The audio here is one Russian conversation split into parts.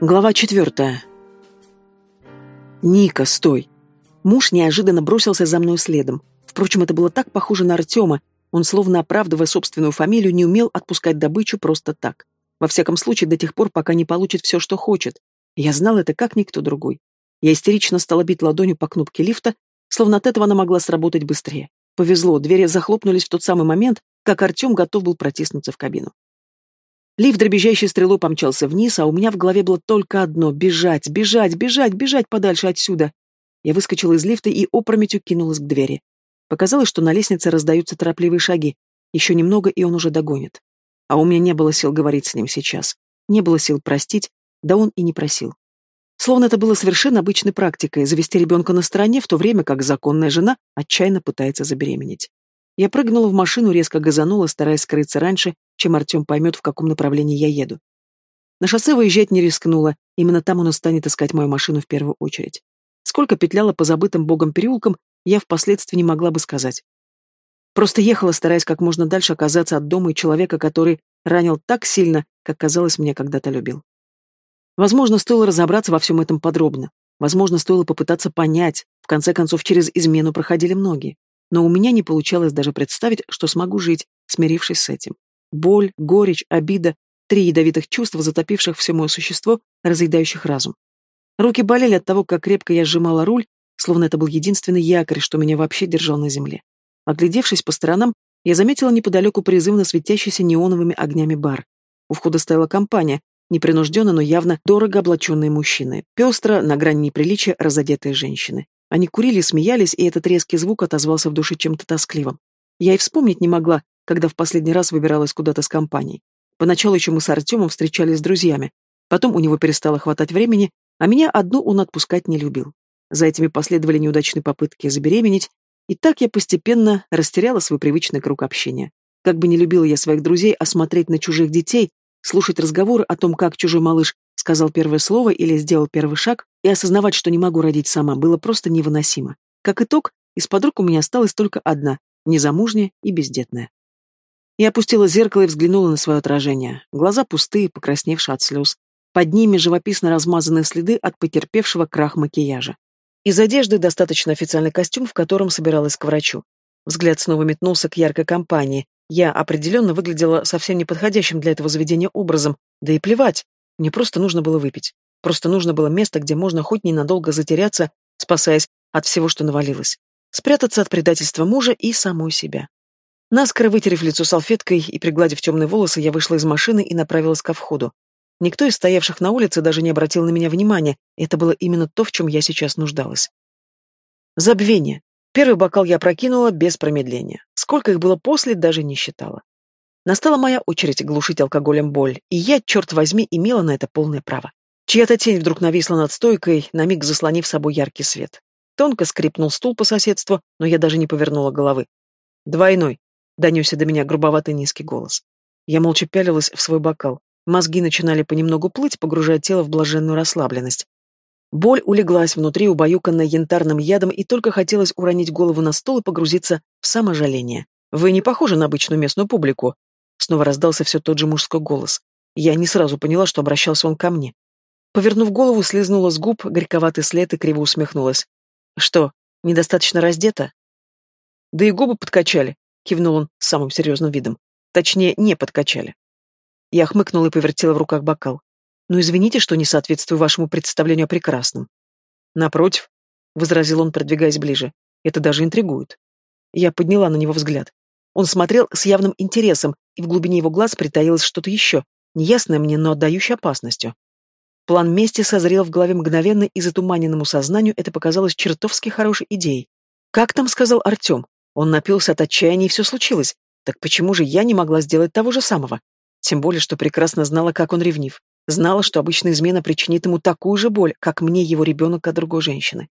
Глава четвертая. «Ника, стой!» Муж неожиданно бросился за мной следом. Впрочем, это было так похоже на Артема. Он, словно оправдывая собственную фамилию, не умел отпускать добычу просто так. Во всяком случае, до тех пор, пока не получит все, что хочет. Я знал это как никто другой. Я истерично стала бить ладонью по кнопке лифта, словно от этого она могла сработать быстрее. Повезло, двери захлопнулись в тот самый момент, как Артем готов был протиснуться в кабину. Лифт дребезжащей стрелой помчался вниз, а у меня в голове было только одно — бежать, бежать, бежать, бежать подальше отсюда. Я выскочила из лифта и опрометью кинулась к двери. Показалось, что на лестнице раздаются торопливые шаги. Еще немного, и он уже догонит. А у меня не было сил говорить с ним сейчас. Не было сил простить, да он и не просил. Словно это было совершенно обычной практикой — завести ребенка на стороне, в то время как законная жена отчаянно пытается забеременеть. Я прыгнула в машину, резко газанула, стараясь скрыться раньше, чем Артем поймет, в каком направлении я еду. На шоссе выезжать не рискнула, именно там он и станет искать мою машину в первую очередь. Сколько петляла по забытым богом переулкам, я впоследствии не могла бы сказать. Просто ехала, стараясь как можно дальше оказаться от дома и человека, который ранил так сильно, как казалось мне когда-то любил. Возможно, стоило разобраться во всем этом подробно. Возможно, стоило попытаться понять. В конце концов, через измену проходили многие. Но у меня не получалось даже представить, что смогу жить, смирившись с этим. Боль, горечь, обида — три ядовитых чувства, затопивших все мое существо, разъедающих разум. Руки болели от того, как крепко я сжимала руль, словно это был единственный якорь, что меня вообще держал на земле. Оглядевшись по сторонам, я заметила неподалеку призывно светящийся неоновыми огнями бар. У входа стояла компания, непринужденно, но явно дорого облаченные мужчины, пестро, на грани неприличия, разодетые женщины. Они курили, смеялись, и этот резкий звук отозвался в душе чем-то тоскливым. Я и вспомнить не могла, когда в последний раз выбиралась куда-то с компанией. Поначалу еще мы с Артемом встречались с друзьями. Потом у него перестало хватать времени, а меня одну он отпускать не любил. За этими последовали неудачные попытки забеременеть, и так я постепенно растеряла свой привычный круг общения. Как бы не любила я своих друзей, а смотреть на чужих детей, слушать разговоры о том, как чужой малыш сказал первое слово или сделал первый шаг, и осознавать, что не могу родить сама, было просто невыносимо. Как итог, из подруг у меня осталась только одна, незамужняя и бездетная. Я опустила зеркало и взглянула на свое отражение. Глаза пустые, покрасневшие от слез. Под ними живописно размазанные следы от потерпевшего крах макияжа. Из одежды достаточно официальный костюм, в котором собиралась к врачу. Взгляд снова метнулся к яркой компании. Я определенно выглядела совсем неподходящим для этого заведения образом. Да и плевать. Мне просто нужно было выпить. Просто нужно было место, где можно хоть ненадолго затеряться, спасаясь от всего, что навалилось. Спрятаться от предательства мужа и самой себя. Наскоро вытерев лицо салфеткой и пригладив темные волосы, я вышла из машины и направилась ко входу. Никто из стоявших на улице даже не обратил на меня внимания, это было именно то, в чем я сейчас нуждалась. Забвение. Первый бокал я прокинула без промедления. Сколько их было после, даже не считала. Настала моя очередь глушить алкоголем боль, и я, черт возьми, имела на это полное право. Чья-то тень вдруг нависла над стойкой, на миг заслонив собой яркий свет. Тонко скрипнул стул по соседству, но я даже не повернула головы. «Двойной», — донесся до меня грубоватый низкий голос. Я молча пялилась в свой бокал. Мозги начинали понемногу плыть, погружая тело в блаженную расслабленность. Боль улеглась внутри, убаюканная янтарным ядом, и только хотелось уронить голову на стол и погрузиться в саможаление. «Вы не похожи на обычную местную публику», — снова раздался все тот же мужской голос. Я не сразу поняла, что обращался он ко мне. Повернув голову, слезнула с губ горьковатый след и криво усмехнулась. «Что, недостаточно раздета?» «Да и губы подкачали», — кивнул он с самым серьезным видом. «Точнее, не подкачали». Я хмыкнула и повертела в руках бокал. «Ну, извините, что не соответствую вашему представлению о прекрасном». «Напротив», — возразил он, продвигаясь ближе, — «это даже интригует». Я подняла на него взгляд. Он смотрел с явным интересом, и в глубине его глаз притаилось что-то еще, неясное мне, но отдающее опасностью. План мести созрел в голове мгновенно, и затуманенному сознанию это показалось чертовски хорошей идеей. «Как там?» — сказал Артем. Он напился от отчаяния, и все случилось. Так почему же я не могла сделать того же самого? Тем более, что прекрасно знала, как он ревнив. Знала, что обычная измена причинит ему такую же боль, как мне его ребенок от другой женщины.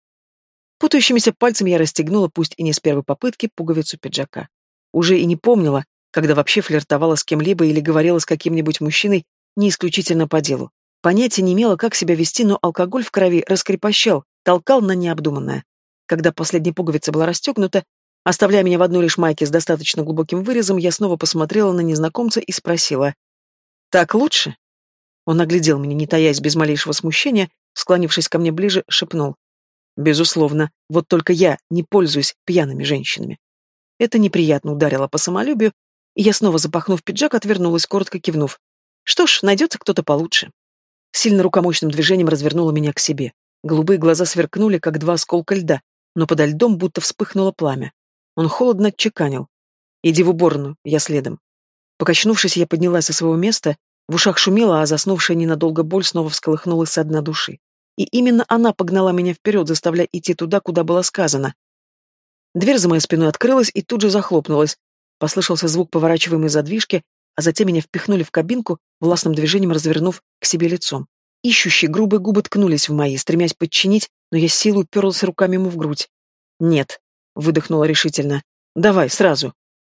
Путающимися пальцами я расстегнула, пусть и не с первой попытки, пуговицу пиджака. Уже и не помнила, когда вообще флиртовала с кем-либо или говорила с каким-нибудь мужчиной не исключительно по делу. Понятия не имела, как себя вести, но алкоголь в крови раскрепощал, толкал на необдуманное. Когда последняя пуговица была расстегнута, оставляя меня в одной лишь майке с достаточно глубоким вырезом, я снова посмотрела на незнакомца и спросила. «Так лучше?» Он оглядел меня, не таясь без малейшего смущения, склонившись ко мне ближе, шепнул. «Безусловно, вот только я не пользуюсь пьяными женщинами». Это неприятно ударило по самолюбию, и я снова, запахнув пиджак, отвернулась, коротко кивнув. «Что ж, найдется кто-то получше». Сильно рукомощным движением развернула меня к себе. Голубые глаза сверкнули, как два осколка льда, но подо льдом будто вспыхнуло пламя. Он холодно отчеканил. «Иди в уборную, я следом». Покачнувшись, я поднялась со своего места, в ушах шумело, а заснувшая ненадолго боль снова всколыхнулась со дна души. И именно она погнала меня вперед, заставляя идти туда, куда было сказано. Дверь за моей спиной открылась и тут же захлопнулась. Послышался звук поворачиваемой задвижки, а затем меня впихнули в кабинку, властным движением развернув к себе лицом. Ищущие грубые губы ткнулись в мои, стремясь подчинить, но я силой уперлась руками ему в грудь. «Нет», — выдохнула решительно. «Давай, сразу».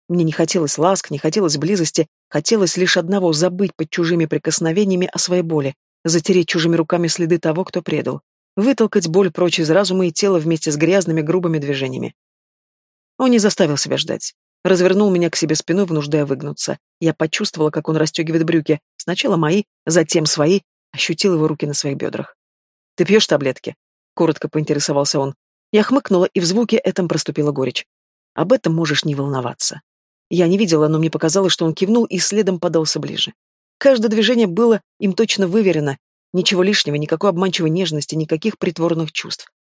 Мне не хотелось ласк, не хотелось близости, хотелось лишь одного — забыть под чужими прикосновениями о своей боли, затереть чужими руками следы того, кто предал, вытолкать боль прочь из разума и тела вместе с грязными грубыми движениями. Он не заставил себя ждать. Развернул меня к себе спиной, вынуждая выгнуться. Я почувствовала, как он расстегивает брюки. Сначала мои, затем свои. Ощутил его руки на своих бедрах. «Ты пьешь таблетки?» Коротко поинтересовался он. Я хмыкнула, и в звуке этом проступила горечь. «Об этом можешь не волноваться». Я не видела, но мне показалось, что он кивнул и следом подался ближе. Каждое движение было им точно выверено. Ничего лишнего, никакой обманчивой нежности, никаких притворных чувств.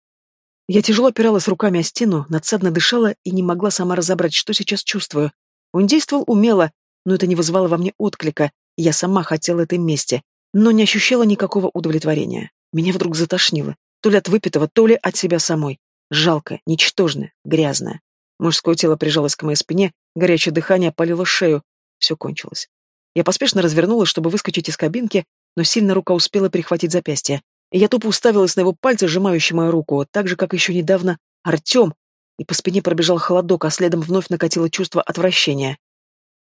Я тяжело опиралась руками о стену, надсадно дышала и не могла сама разобрать, что сейчас чувствую. Он действовал умело, но это не вызывало во мне отклика, я сама хотела этой мести, но не ощущала никакого удовлетворения. Меня вдруг затошнило, то ли от выпитого, то ли от себя самой. Жалко, ничтожное, грязное. Мужское тело прижалось к моей спине, горячее дыхание опалило шею. Все кончилось. Я поспешно развернулась, чтобы выскочить из кабинки, но сильно рука успела перехватить запястье я тупо уставилась на его пальцы, сжимающие мою руку, так же, как еще недавно Артем, и по спине пробежал холодок, а следом вновь накатило чувство отвращения.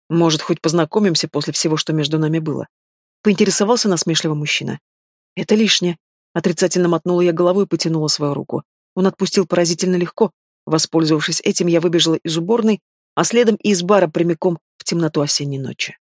«Может, хоть познакомимся после всего, что между нами было?» Поинтересовался насмешливо мужчина. «Это лишнее». Отрицательно мотнула я головой и потянула свою руку. Он отпустил поразительно легко. Воспользовавшись этим, я выбежала из уборной, а следом и из бара прямиком в темноту осенней ночи.